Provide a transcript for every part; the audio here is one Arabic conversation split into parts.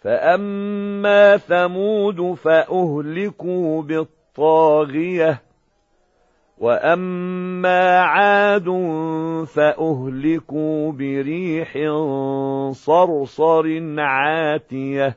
فأما ثمود فأهلكوا بالطاغية وأما عاد فأهلكوا بريح صرصر عاتية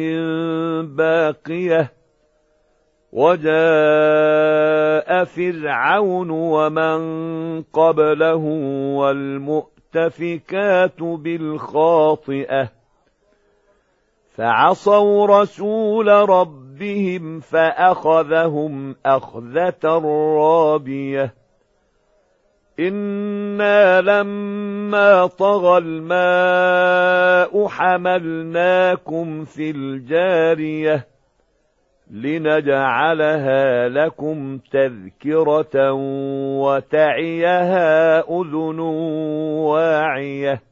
من باقية وجاء فرعون ومن قبله والمؤتفكات بالخاطئة فعصوا رسول ربهم فأخذهم أخذة رابية إنا لما طغى الماء حملناكم في الجارية لنجعلها لكم تذكرة وتعيها أذن واعية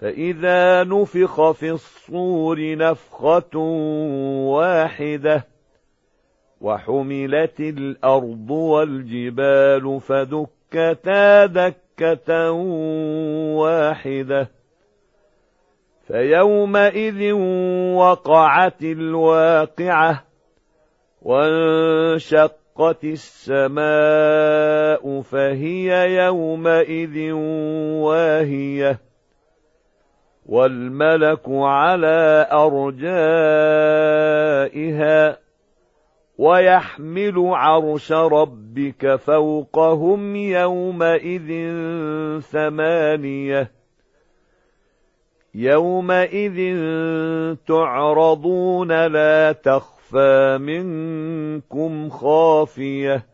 فإذا نفخ في الصور نفخة واحدة وحملت الأرض والجبال فدكتا دكة واحدة. فيومئذ وقعت الواقعة وانشقت السماء فهي يومئذ واهية. والملك على أرجائها. ويحمل عرش ربك فوقهم يومئذ ثمانية يومئذ تعرضون لا تخفى منكم خافية